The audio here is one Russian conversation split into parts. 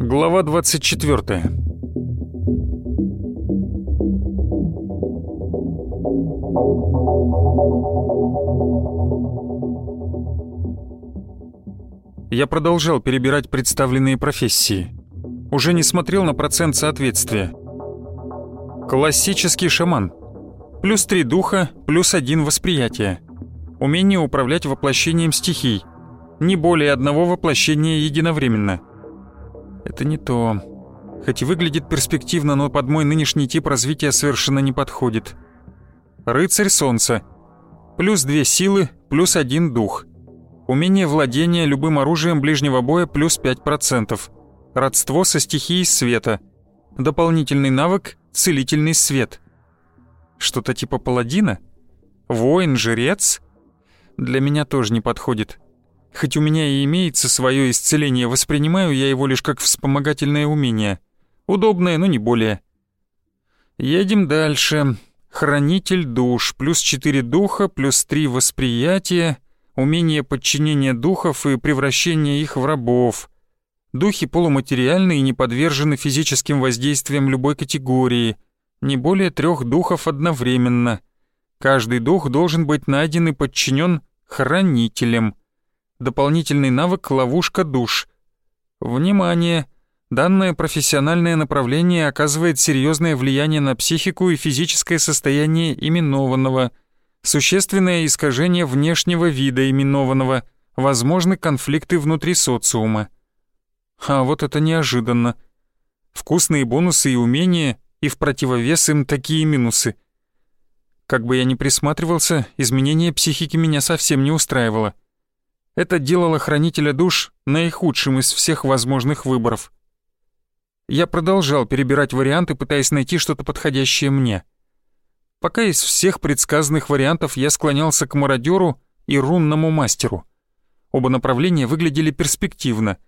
Глава 24 Я продолжал перебирать представленные профессии. Уже не смотрел на процент соответствия. Классический шаман. Плюс три духа, плюс один восприятие. Умение управлять воплощением стихий. Не более одного воплощения единовременно. Это не то. Хоть и выглядит перспективно, но под мой нынешний тип развития совершенно не подходит. Рыцарь солнца. Плюс две силы, плюс один дух. Умение владения любым оружием ближнего боя плюс 5%. Родство со стихией света. Дополнительный навык «Целительный свет». Что-то типа паладина? Воин-жрец? Для меня тоже не подходит. Хоть у меня и имеется свое исцеление, воспринимаю я его лишь как вспомогательное умение. Удобное, но не более. Едем дальше. Хранитель душ. Плюс 4 духа, плюс 3 восприятия, умение подчинения духов и превращения их в рабов. Духи полуматериальны и не подвержены физическим воздействиям любой категории. Не более трех духов одновременно. Каждый дух должен быть найден и подчинен хранителем. Дополнительный навык «Ловушка душ». Внимание! Данное профессиональное направление оказывает серьезное влияние на психику и физическое состояние именованного, существенное искажение внешнего вида именованного, возможны конфликты внутри социума. А вот это неожиданно. Вкусные бонусы и умения, и в противовес им такие минусы. Как бы я ни присматривался, изменение психики меня совсем не устраивало. Это делало хранителя душ наихудшим из всех возможных выборов я продолжал перебирать варианты, пытаясь найти что-то подходящее мне. Пока из всех предсказанных вариантов я склонялся к мародеру и рунному мастеру. Оба направления выглядели перспективно,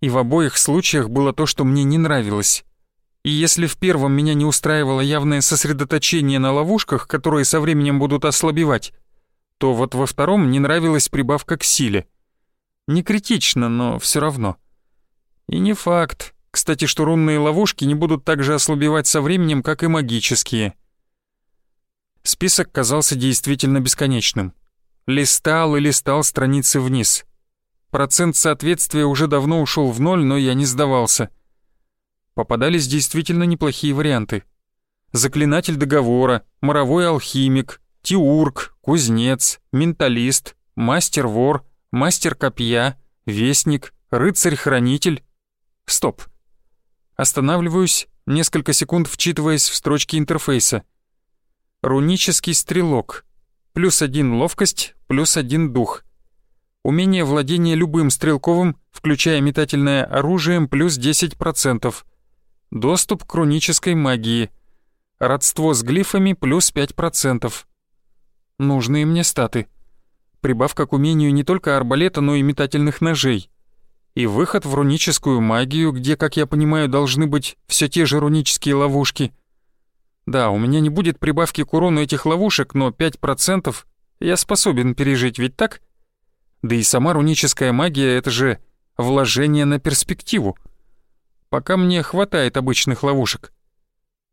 и в обоих случаях было то, что мне не нравилось. И если в первом меня не устраивало явное сосредоточение на ловушках, которые со временем будут ослабевать, то вот во втором не нравилась прибавка к силе. Не критично, но все равно. И не факт, кстати, что рунные ловушки не будут так же ослабевать со временем, как и магические. Список казался действительно бесконечным. Листал и листал страницы вниз. Процент соответствия уже давно ушел в ноль, но я не сдавался. Попадались действительно неплохие варианты. Заклинатель договора, моровой алхимик, теург, кузнец, менталист, мастер-вор, мастер копья, вестник, рыцарь-хранитель. Стоп. Останавливаюсь, несколько секунд вчитываясь в строчки интерфейса. Рунический стрелок. Плюс один ловкость, плюс один дух. Умение владения любым стрелковым, включая метательное оружием, плюс 10%. Доступ к рунической магии. Родство с глифами плюс 5%. Нужные мне статы. Прибавка к умению не только арбалета, но и метательных ножей и выход в руническую магию, где, как я понимаю, должны быть все те же рунические ловушки. Да, у меня не будет прибавки к урону этих ловушек, но 5% я способен пережить, ведь так? Да и сама руническая магия — это же вложение на перспективу. Пока мне хватает обычных ловушек.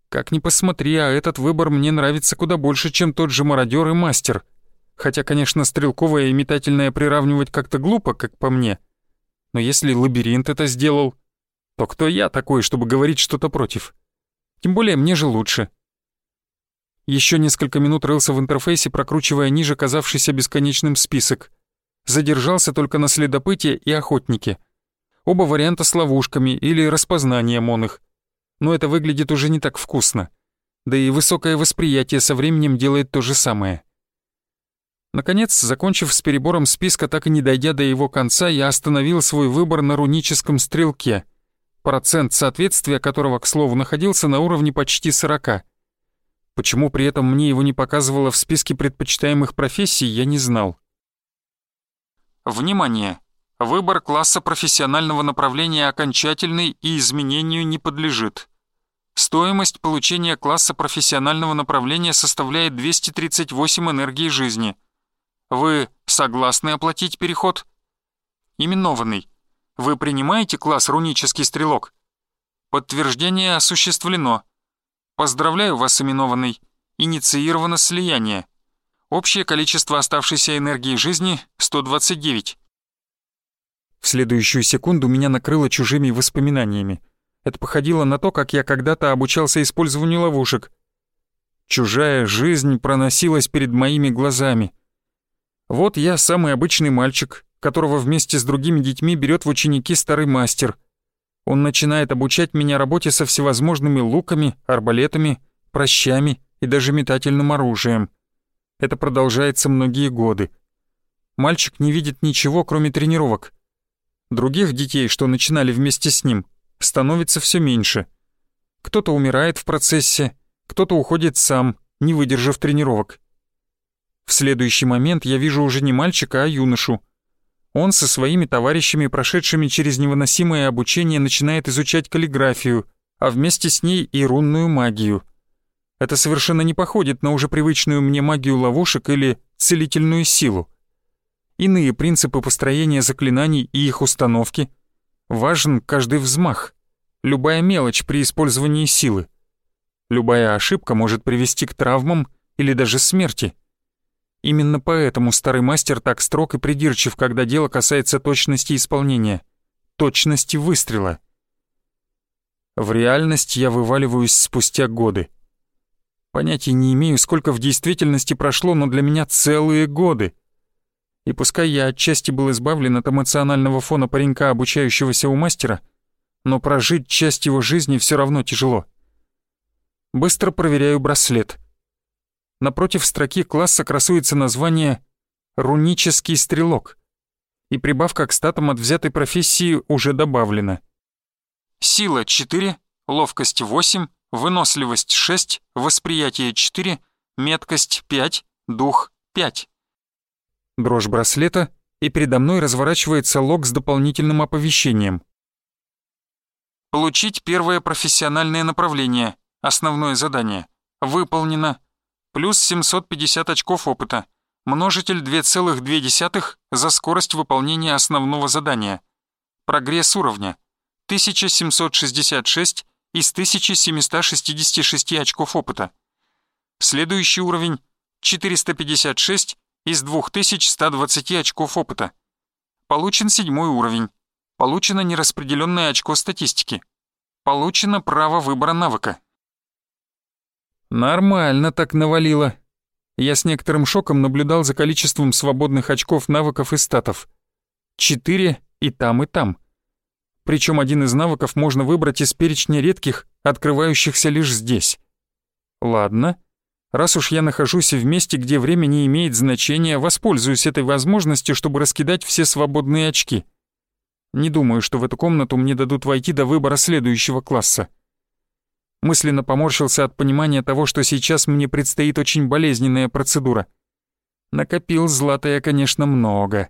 Как ни посмотри, а этот выбор мне нравится куда больше, чем тот же мародер и мастер. Хотя, конечно, стрелковое и метательное приравнивать как-то глупо, как по мне — но если лабиринт это сделал, то кто я такой, чтобы говорить что-то против? Тем более мне же лучше. Еще несколько минут рылся в интерфейсе, прокручивая ниже казавшийся бесконечным список. Задержался только на следопыте и охотнике. Оба варианта с ловушками или распознанием он их. Но это выглядит уже не так вкусно. Да и высокое восприятие со временем делает то же самое. Наконец, закончив с перебором списка, так и не дойдя до его конца, я остановил свой выбор на руническом стрелке, процент соответствия которого, к слову, находился на уровне почти 40. Почему при этом мне его не показывало в списке предпочитаемых профессий, я не знал. Внимание! Выбор класса профессионального направления окончательный и изменению не подлежит. Стоимость получения класса профессионального направления составляет 238 энергии жизни. Вы согласны оплатить переход? Именованный. Вы принимаете класс «Рунический стрелок»? Подтверждение осуществлено. Поздравляю вас, именованный. Инициировано слияние. Общее количество оставшейся энергии жизни — 129. В следующую секунду меня накрыло чужими воспоминаниями. Это походило на то, как я когда-то обучался использованию ловушек. Чужая жизнь проносилась перед моими глазами. Вот я самый обычный мальчик, которого вместе с другими детьми берет в ученики старый мастер. Он начинает обучать меня работе со всевозможными луками, арбалетами, прощами и даже метательным оружием. Это продолжается многие годы. Мальчик не видит ничего, кроме тренировок. Других детей, что начинали вместе с ним, становится все меньше. Кто-то умирает в процессе, кто-то уходит сам, не выдержав тренировок. В следующий момент я вижу уже не мальчика, а юношу. Он со своими товарищами, прошедшими через невыносимое обучение, начинает изучать каллиграфию, а вместе с ней и рунную магию. Это совершенно не походит на уже привычную мне магию ловушек или целительную силу. Иные принципы построения заклинаний и их установки, Важен каждый взмах, любая мелочь при использовании силы. Любая ошибка может привести к травмам или даже смерти. Именно поэтому старый мастер так строг и придирчив, когда дело касается точности исполнения, точности выстрела. В реальность я вываливаюсь спустя годы. Понятия не имею, сколько в действительности прошло, но для меня целые годы — и пускай я отчасти был избавлен от эмоционального фона паренька, обучающегося у мастера, но прожить часть его жизни все равно тяжело. Быстро проверяю браслет. Напротив строки класса красуется название «Рунический стрелок», и прибавка к статам от взятой профессии уже добавлена. Сила 4, ловкость 8, выносливость 6, восприятие 4, меткость 5, дух 5 дрожь браслета, и передо мной разворачивается лог с дополнительным оповещением. Получить первое профессиональное направление, основное задание. Выполнено. Плюс 750 очков опыта. Множитель 2,2 за скорость выполнения основного задания. Прогресс уровня. 1766 из 1766 очков опыта. Следующий уровень 456 из 2120 очков опыта. Получен седьмой уровень. Получено нераспределенное очко статистики. Получено право выбора навыка. Нормально так навалило. Я с некоторым шоком наблюдал за количеством свободных очков навыков и статов. Четыре и там, и там. Причем один из навыков можно выбрать из перечня редких, открывающихся лишь здесь. Ладно. Раз уж я нахожусь в месте, где время не имеет значения, воспользуюсь этой возможностью, чтобы раскидать все свободные очки. Не думаю, что в эту комнату мне дадут войти до выбора следующего класса. Мысленно поморщился от понимания того, что сейчас мне предстоит очень болезненная процедура. Накопил злата я, конечно, много.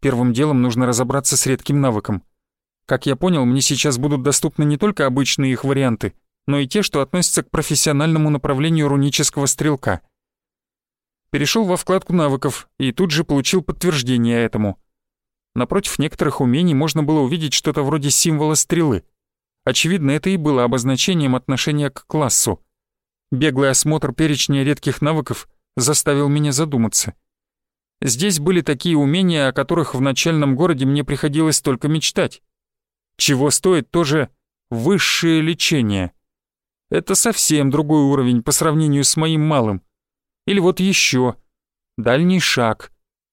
Первым делом нужно разобраться с редким навыком. Как я понял, мне сейчас будут доступны не только обычные их варианты — но и те, что относятся к профессиональному направлению рунического стрелка. Перешел во вкладку навыков и тут же получил подтверждение этому. Напротив некоторых умений можно было увидеть что-то вроде символа стрелы. Очевидно, это и было обозначением отношения к классу. Беглый осмотр перечня редких навыков заставил меня задуматься. Здесь были такие умения, о которых в начальном городе мне приходилось только мечтать. Чего стоит тоже высшее лечение — это совсем другой уровень по сравнению с моим малым. Или вот еще. Дальний шаг.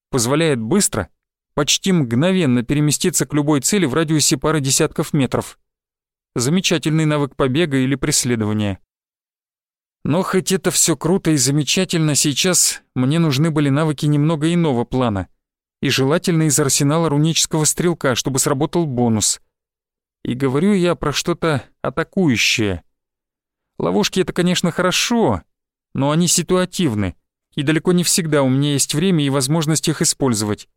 Позволяет быстро, почти мгновенно переместиться к любой цели в радиусе пары десятков метров. Замечательный навык побега или преследования. Но хоть это все круто и замечательно, сейчас мне нужны были навыки немного иного плана. И желательно из арсенала рунического стрелка, чтобы сработал бонус. И говорю я про что-то атакующее — Ловушки — это, конечно, хорошо, но они ситуативны, и далеко не всегда у меня есть время и возможность их использовать.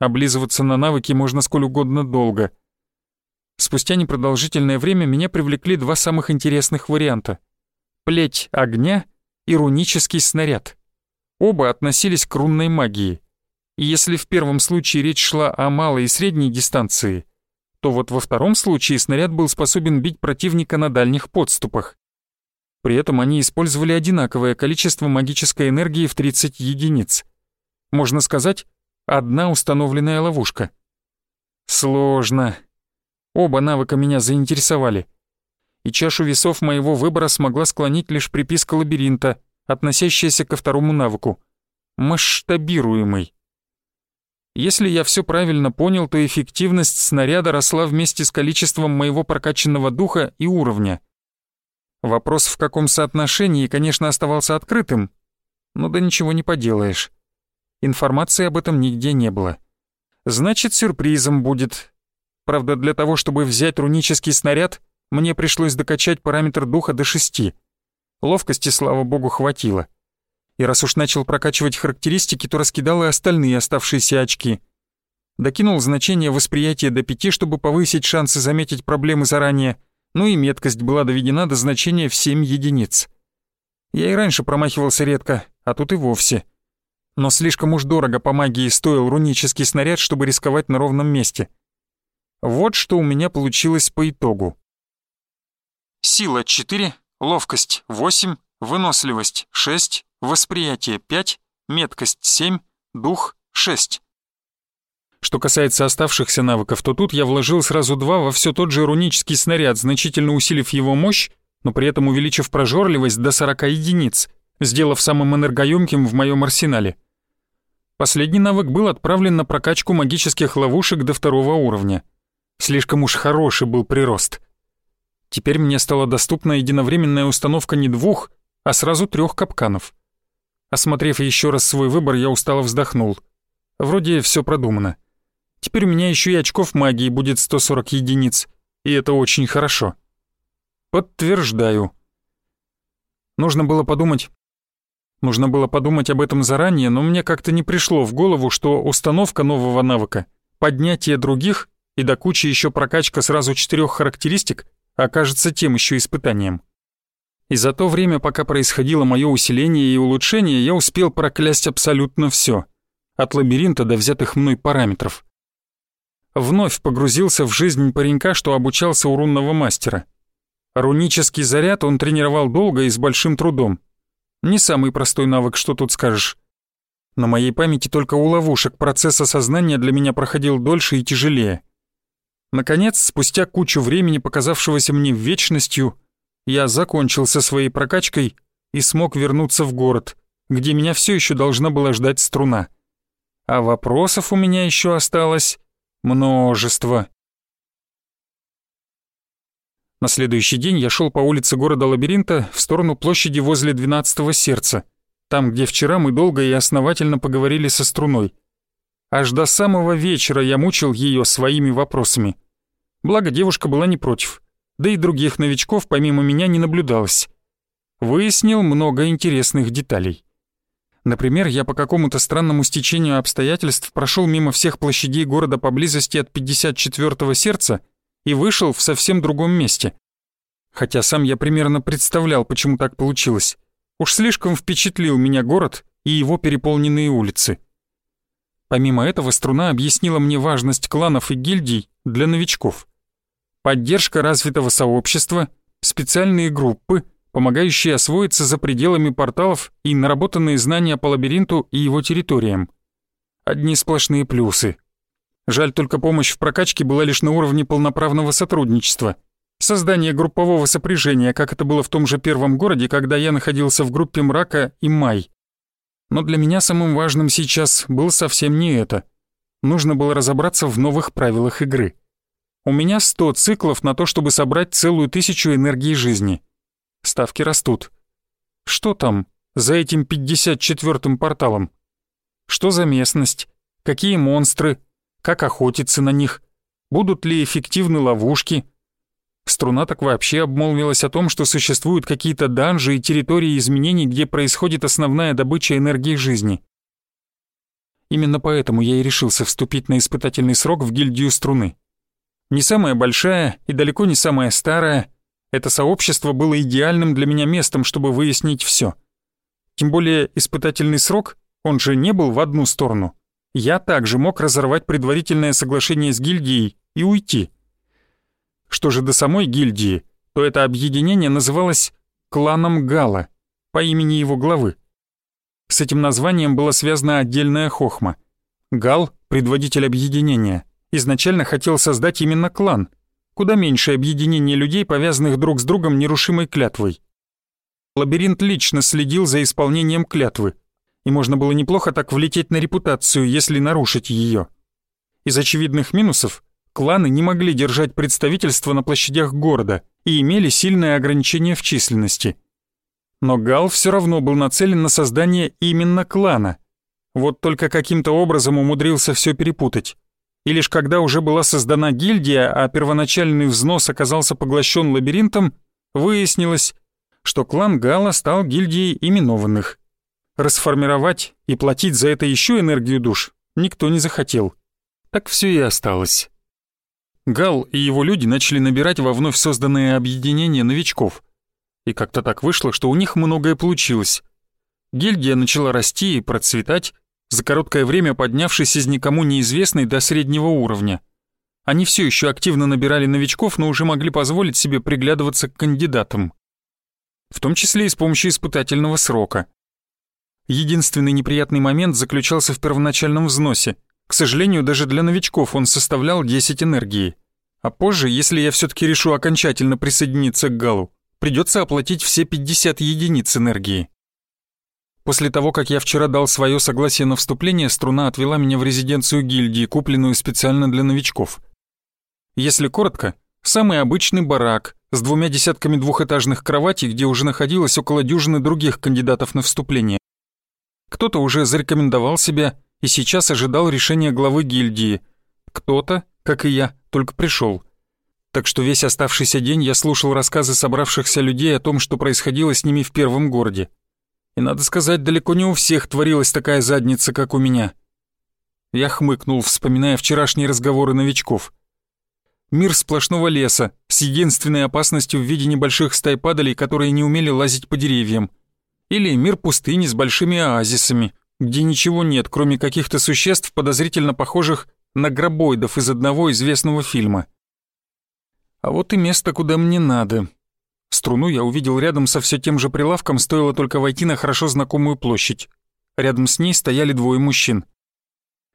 Облизываться на навыки можно сколь угодно долго. Спустя непродолжительное время меня привлекли два самых интересных варианта. Плеть огня и рунический снаряд. Оба относились к рунной магии. И если в первом случае речь шла о малой и средней дистанции, то вот во втором случае снаряд был способен бить противника на дальних подступах. При этом они использовали одинаковое количество магической энергии в 30 единиц. Можно сказать, одна установленная ловушка. Сложно. Оба навыка меня заинтересовали. И чашу весов моего выбора смогла склонить лишь приписка лабиринта, относящаяся ко второму навыку. Масштабируемый. Если я все правильно понял, то эффективность снаряда росла вместе с количеством моего прокачанного духа и уровня. Вопрос, в каком соотношении, конечно, оставался открытым, но да ничего не поделаешь. Информации об этом нигде не было. Значит, сюрпризом будет. Правда, для того, чтобы взять рунический снаряд, мне пришлось докачать параметр духа до шести. Ловкости, слава богу, хватило и раз уж начал прокачивать характеристики, то раскидал и остальные оставшиеся очки. Докинул значение восприятия до пяти, чтобы повысить шансы заметить проблемы заранее, ну и меткость была доведена до значения в 7 единиц. Я и раньше промахивался редко, а тут и вовсе. Но слишком уж дорого по магии стоил рунический снаряд, чтобы рисковать на ровном месте. Вот что у меня получилось по итогу. Сила 4, ловкость 8, выносливость 6, восприятие 5, меткость 7, дух 6. Что касается оставшихся навыков, то тут я вложил сразу два во все тот же рунический снаряд, значительно усилив его мощь, но при этом увеличив прожорливость до 40 единиц, сделав самым энергоемким в моем арсенале. Последний навык был отправлен на прокачку магических ловушек до второго уровня. Слишком уж хороший был прирост. Теперь мне стала доступна единовременная установка не двух, а сразу трех капканов. Осмотрев еще раз свой выбор, я устало вздохнул. Вроде все продумано. Теперь у меня еще и очков магии будет 140 единиц, и это очень хорошо. Подтверждаю. Нужно было подумать... Нужно было подумать об этом заранее, но мне как-то не пришло в голову, что установка нового навыка, поднятие других и до кучи еще прокачка сразу четырех характеристик окажется тем еще испытанием. И за то время, пока происходило мое усиление и улучшение, я успел проклясть абсолютно все, от лабиринта до взятых мной параметров. Вновь погрузился в жизнь паренька, что обучался у рунного мастера. Рунический заряд он тренировал долго и с большим трудом. Не самый простой навык, что тут скажешь. На моей памяти только у ловушек процесс осознания для меня проходил дольше и тяжелее. Наконец, спустя кучу времени, показавшегося мне вечностью, я закончил со своей прокачкой и смог вернуться в город, где меня все еще должна была ждать струна. А вопросов у меня еще осталось множество. На следующий день я шел по улице города-лабиринта в сторону площади возле двенадцатого сердца, там, где вчера мы долго и основательно поговорили со струной. Аж до самого вечера я мучил ее своими вопросами. Благо девушка была не против да и других новичков помимо меня не наблюдалось. Выяснил много интересных деталей. Например, я по какому-то странному стечению обстоятельств прошел мимо всех площадей города поблизости от 54-го сердца и вышел в совсем другом месте. Хотя сам я примерно представлял, почему так получилось. Уж слишком впечатлил меня город и его переполненные улицы. Помимо этого, струна объяснила мне важность кланов и гильдий для новичков поддержка развитого сообщества, специальные группы, помогающие освоиться за пределами порталов и наработанные знания по лабиринту и его территориям. Одни сплошные плюсы. Жаль, только помощь в прокачке была лишь на уровне полноправного сотрудничества. Создание группового сопряжения, как это было в том же первом городе, когда я находился в группе Мрака и Май. Но для меня самым важным сейчас было совсем не это. Нужно было разобраться в новых правилах игры. У меня 100 циклов на то, чтобы собрать целую тысячу энергии жизни. Ставки растут. Что там за этим 54-м порталом? Что за местность? Какие монстры? Как охотиться на них? Будут ли эффективны ловушки? Струна так вообще обмолвилась о том, что существуют какие-то данжи и территории изменений, где происходит основная добыча энергии жизни. Именно поэтому я и решился вступить на испытательный срок в гильдию струны. Не самая большая и далеко не самая старая. Это сообщество было идеальным для меня местом, чтобы выяснить все. Тем более испытательный срок, он же не был в одну сторону. Я также мог разорвать предварительное соглашение с гильдией и уйти. Что же до самой гильдии, то это объединение называлось кланом Гала по имени его главы. С этим названием была связана отдельная хохма. Гал, предводитель объединения, изначально хотел создать именно клан, куда меньшее объединение людей, повязанных друг с другом нерушимой клятвой. Лабиринт лично следил за исполнением клятвы, и можно было неплохо так влететь на репутацию, если нарушить ее. Из очевидных минусов кланы не могли держать представительство на площадях города и имели сильное ограничение в численности. Но Гал все равно был нацелен на создание именно клана. Вот только каким-то образом умудрился все перепутать. И лишь когда уже была создана гильдия, а первоначальный взнос оказался поглощен лабиринтом, выяснилось, что клан Гала стал гильдией именованных. Расформировать и платить за это еще энергию душ никто не захотел. Так все и осталось. Гал и его люди начали набирать во вновь созданное объединение новичков. И как-то так вышло, что у них многое получилось. Гильдия начала расти и процветать, за короткое время поднявшись из никому неизвестной до среднего уровня. Они все еще активно набирали новичков, но уже могли позволить себе приглядываться к кандидатам. В том числе и с помощью испытательного срока. Единственный неприятный момент заключался в первоначальном взносе. К сожалению, даже для новичков он составлял 10 энергии. А позже, если я все-таки решу окончательно присоединиться к Галу, придется оплатить все 50 единиц энергии. После того, как я вчера дал свое согласие на вступление, струна отвела меня в резиденцию гильдии, купленную специально для новичков. Если коротко, самый обычный барак с двумя десятками двухэтажных кроватей, где уже находилось около дюжины других кандидатов на вступление. Кто-то уже зарекомендовал себя и сейчас ожидал решения главы гильдии. Кто-то, как и я, только пришел. Так что весь оставшийся день я слушал рассказы собравшихся людей о том, что происходило с ними в первом городе. И, надо сказать, далеко не у всех творилась такая задница, как у меня. Я хмыкнул, вспоминая вчерашние разговоры новичков. Мир сплошного леса, с единственной опасностью в виде небольших стай падалей, которые не умели лазить по деревьям. Или мир пустыни с большими оазисами, где ничего нет, кроме каких-то существ, подозрительно похожих на гробоидов из одного известного фильма. А вот и место, куда мне надо — Струну я увидел рядом со все тем же прилавком, стоило только войти на хорошо знакомую площадь. Рядом с ней стояли двое мужчин.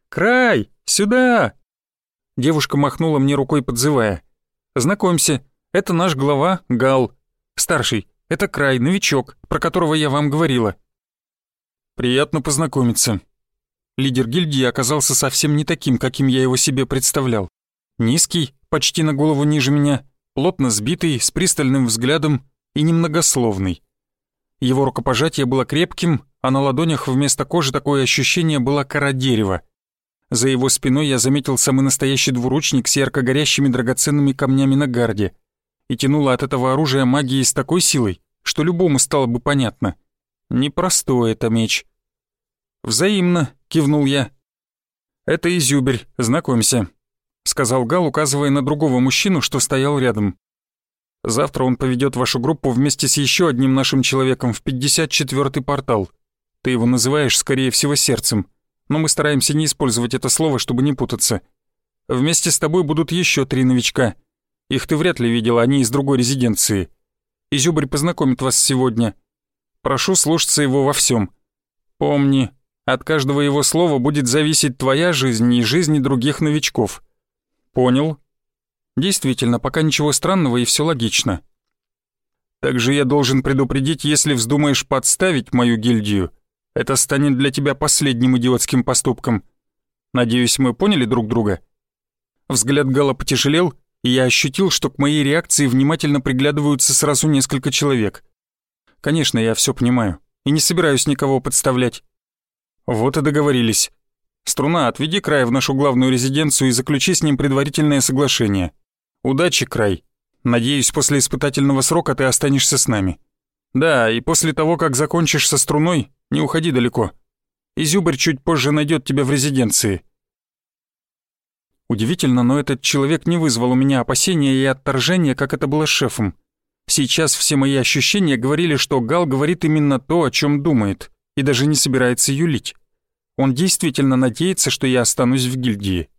«Край! Сюда!» Девушка махнула мне рукой, подзывая. «Знакомься, это наш глава Гал. Старший, это Край, новичок, про которого я вам говорила». «Приятно познакомиться». Лидер гильдии оказался совсем не таким, каким я его себе представлял. Низкий, почти на голову ниже меня, плотно сбитый, с пристальным взглядом и немногословный. Его рукопожатие было крепким, а на ладонях вместо кожи такое ощущение было кора дерева. За его спиной я заметил самый настоящий двуручник с ярко горящими драгоценными камнями на гарде. И тянуло от этого оружия магии с такой силой, что любому стало бы понятно. Непростой это меч. «Взаимно», — кивнул я. «Это Изюберь, знакомься сказал Гал, указывая на другого мужчину, что стоял рядом. «Завтра он поведет вашу группу вместе с еще одним нашим человеком в 54-й портал. Ты его называешь, скорее всего, сердцем, но мы стараемся не использовать это слово, чтобы не путаться. Вместе с тобой будут еще три новичка. Их ты вряд ли видел, они из другой резиденции. Изюбрь познакомит вас сегодня. Прошу слушаться его во всем. Помни, от каждого его слова будет зависеть твоя жизнь и жизни других новичков». «Понял. Действительно, пока ничего странного и все логично. Также я должен предупредить, если вздумаешь подставить мою гильдию, это станет для тебя последним идиотским поступком. Надеюсь, мы поняли друг друга?» Взгляд Гала потяжелел, и я ощутил, что к моей реакции внимательно приглядываются сразу несколько человек. Конечно, я все понимаю, и не собираюсь никого подставлять. Вот и договорились. Струна, отведи край в нашу главную резиденцию и заключи с ним предварительное соглашение. Удачи, край. Надеюсь, после испытательного срока ты останешься с нами. Да, и после того, как закончишь со струной, не уходи далеко. Изюбрь чуть позже найдет тебя в резиденции. Удивительно, но этот человек не вызвал у меня опасения и отторжения, как это было с шефом. Сейчас все мои ощущения говорили, что Гал говорит именно то, о чем думает, и даже не собирается юлить. Он действительно надеется, что я останусь в гильдии.